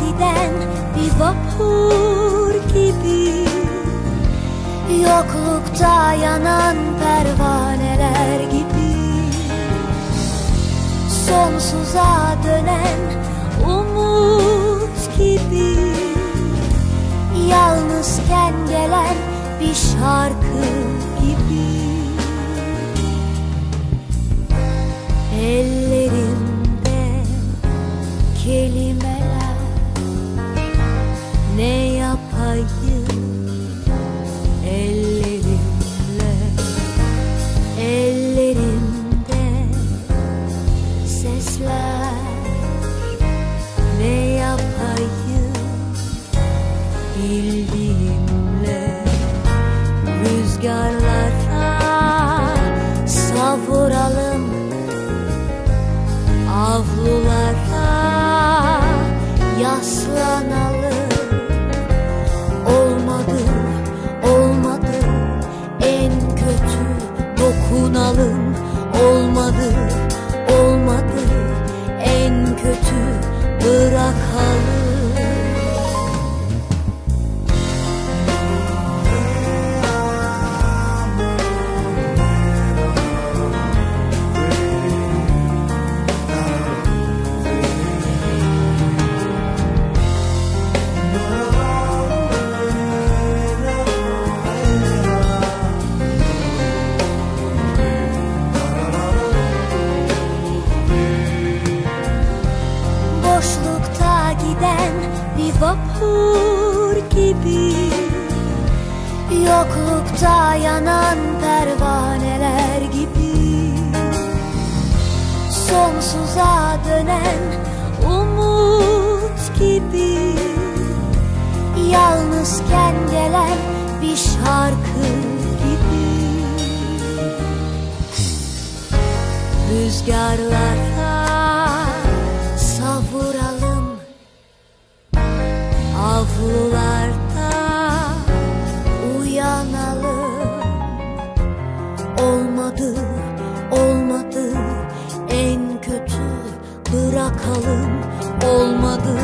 giden bir vapur gibi. Yoklukta yanan pervaneler gibi. Sonsuza dönen umut gibi. Yalnızken gelen bir şarkı. Olmadı, olmadı. En kötü bırakalım bir vapur gibi. Yoklukta yanan pervaneler gibi. Sonsuza dönen umut gibi. Yalnızken gelen bir şarkı gibi Uykularda uyanalım. Olmadı, olmadı. En kötü bırakalım. Olmadı